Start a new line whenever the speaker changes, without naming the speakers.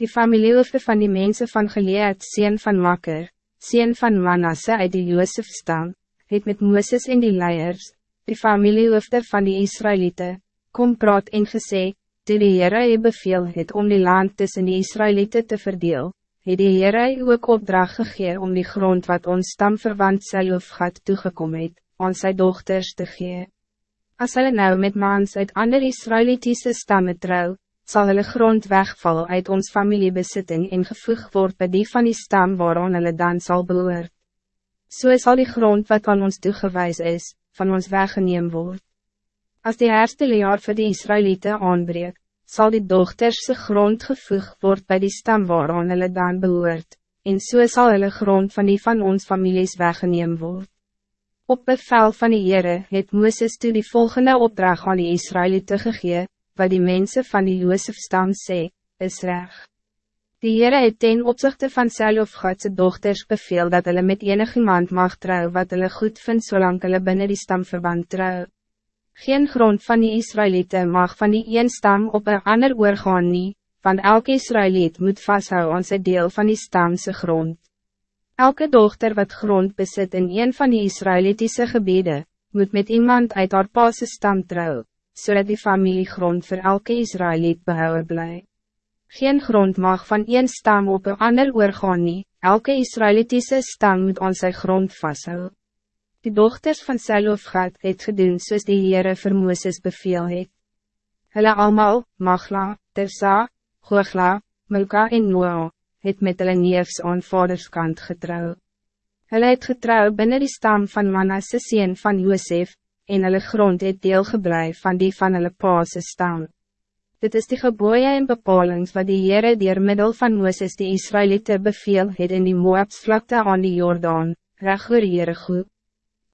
Die familiehoofde van die mensen van Gilead, sien van Makker, sien van Manasse uit die Joosef stam, het met Mooses en die leiers, die familiehoofde van die Israëlieten, kom praat en gesê, toe die Heere je beveel het om die land tussen die Israëlieten te verdeel, het die Heere ook opdracht gegee om die grond wat ons stamverwant self gaat toegekom het, aan sy dochters te gee. As hulle nou met mans uit ander Israëlitische stammen trouw, zal hulle grond wegval uit ons familiebesitting en gevoeg word bij die van die stam waaraan hulle dan zal behoort. So zal die grond wat aan ons toegewijs is, van ons weggeneem word. Als die eerste jaar voor die Israëlieten aanbreek, zal die dochterse grond gevoeg word bij die stam waaraan hulle dan behoort, en so zal hulle grond van die van ons families weggeneem word. Op bevel van die Heere het Mooses toe die volgende opdracht aan die Israëlieten gegeven wat die mensen van die Joosefstam sê, is reg. Die Heere het ten opzichte van self Godse dochters beveel dat hulle met enig iemand mag trouw wat hulle goed vind zolang hulle binnen die stamverband trouw. Geen grond van die Israëlieten mag van die een stam op een ander oorgaan nie, want elke Israëliet moet vasthou aan sy deel van die stamse grond. Elke dochter wat grond bezit in een van die Israëlitische gebieden, moet met iemand uit haar paase stam trouwen zodat die familiegrond voor elke Israëliet behouden blij. Geen grond mag van één stam op een ander oorgaan nie, elke Israëlitische stam moet aan zijn grond vasthou. Die dochters van Selofgat het gedoen soos die Heere vir Mooses beveel het. Hulle allemaal, Magla, Tersa, Googla, Milka en Noa, het met hulle neefs aan vaderskant getrouw. Hulle het getrouw binnen die stam van Manasse van Josef, en hulle grond het deel gebleven van die van hulle paase staan. Dit is die geboeien en bepalings wat die Heere dier middel van Mooses die Israëlieten beveel het in die Moabs vlakte aan die Jordaan, reg oor Jericho,